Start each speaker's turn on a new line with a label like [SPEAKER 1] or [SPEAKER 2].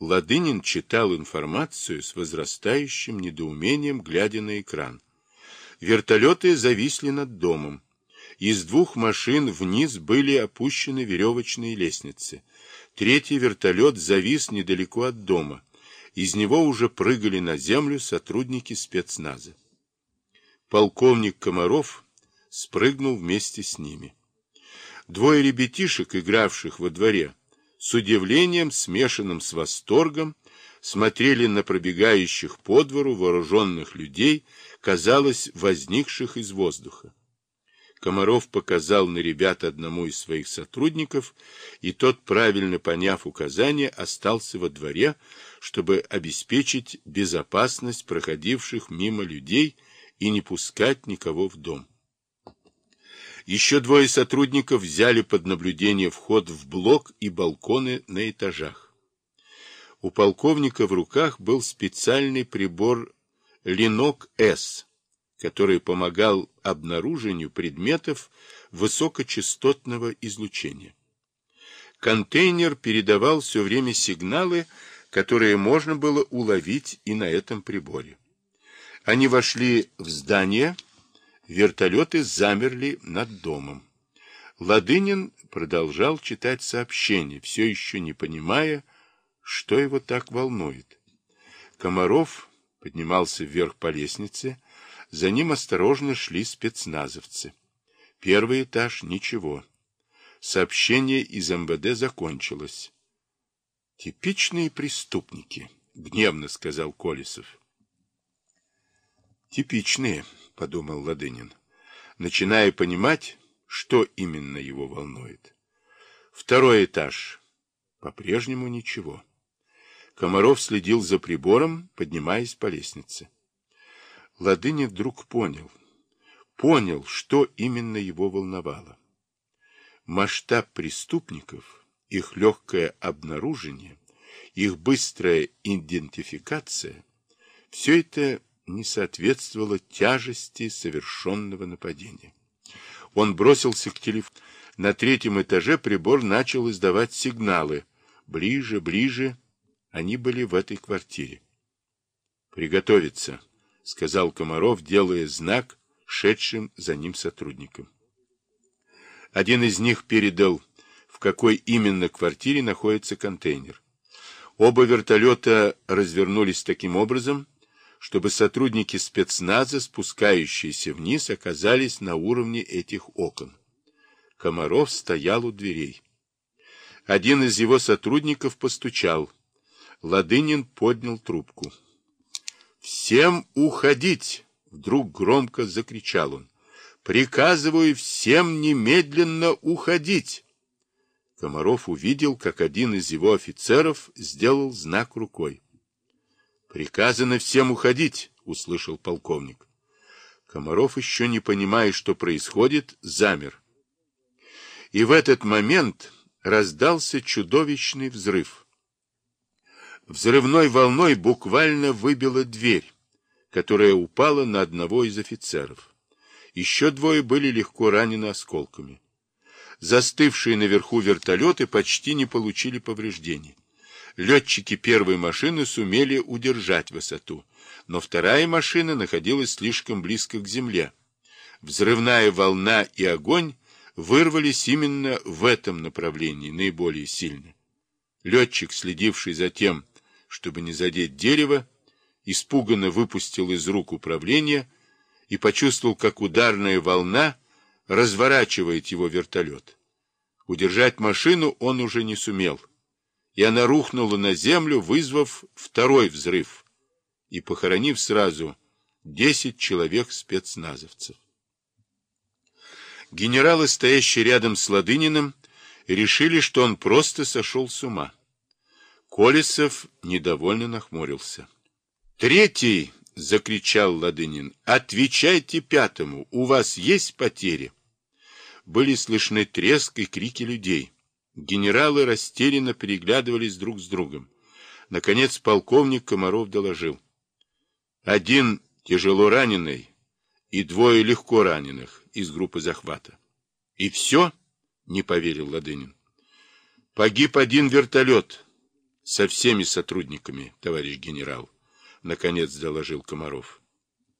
[SPEAKER 1] Ладынин читал информацию с возрастающим недоумением, глядя на экран. Вертолеты зависли над домом. Из двух машин вниз были опущены веревочные лестницы. Третий вертолет завис недалеко от дома. Из него уже прыгали на землю сотрудники спецназа. Полковник Комаров спрыгнул вместе с ними. Двое ребятишек, игравших во дворе, с удивлением, смешанным с восторгом, смотрели на пробегающих по двору вооруженных людей, казалось, возникших из воздуха. Комаров показал на ребят одному из своих сотрудников, и тот, правильно поняв указание, остался во дворе, чтобы обеспечить безопасность проходивших мимо людей и не пускать никого в дом. Еще двое сотрудников взяли под наблюдение вход в блок и балконы на этажах. У полковника в руках был специальный прибор «Ленок-С», который помогал обнаружению предметов высокочастотного излучения. Контейнер передавал все время сигналы, которые можно было уловить и на этом приборе. Они вошли в здание, Вертолеты замерли над домом. Ладынин продолжал читать сообщение, все еще не понимая, что его так волнует. Комаров поднимался вверх по лестнице, за ним осторожно шли спецназовцы. Первый этаж — ничего. Сообщение из МВД закончилось. «Типичные преступники», — гневно сказал Колесов. «Типичные», — подумал Ладынин, начиная понимать, что именно его волнует. Второй этаж. По-прежнему ничего. Комаров следил за прибором, поднимаясь по лестнице. Ладынин вдруг понял. Понял, что именно его волновало. Масштаб преступников, их легкое обнаружение, их быстрая идентификация — все это не соответствовало тяжести совершенного нападения. Он бросился к телефону. На третьем этаже прибор начал издавать сигналы. Ближе, ближе. Они были в этой квартире. «Приготовиться», — сказал Комаров, делая знак шедшим за ним сотрудникам. Один из них передал, в какой именно квартире находится контейнер. Оба вертолета развернулись таким образом, чтобы сотрудники спецназа, спускающиеся вниз, оказались на уровне этих окон. Комаров стоял у дверей. Один из его сотрудников постучал. Ладынин поднял трубку. «Всем уходить!» — вдруг громко закричал он. «Приказываю всем немедленно уходить!» Комаров увидел, как один из его офицеров сделал знак рукой. «Приказано всем уходить», — услышал полковник. Комаров, еще не понимая, что происходит, замер. И в этот момент раздался чудовищный взрыв. Взрывной волной буквально выбила дверь, которая упала на одного из офицеров. Еще двое были легко ранены осколками. Застывшие наверху вертолеты почти не получили повреждений. Летчики первой машины сумели удержать высоту, но вторая машина находилась слишком близко к земле. Взрывная волна и огонь вырвались именно в этом направлении наиболее сильно. Летчик, следивший за тем, чтобы не задеть дерево, испуганно выпустил из рук управление и почувствовал, как ударная волна разворачивает его вертолет. Удержать машину он уже не сумел и она рухнула на землю, вызвав второй взрыв и похоронив сразу десять человек спецназовцев. Генералы, стоящие рядом с Ладыниным, решили, что он просто сошел с ума. Колесов недовольно нахмурился. «Третий!» — закричал Ладынин. «Отвечайте пятому! У вас есть потери?» Были слышны треск и крики людей. Генералы растерянно переглядывались друг с другом. Наконец полковник Комаров доложил. Один тяжело раненый и двое легко раненых из группы захвата. — И все? — не поверил Ладынин. — Погиб один вертолет. Со всеми сотрудниками, товарищ генерал, наконец доложил Комаров.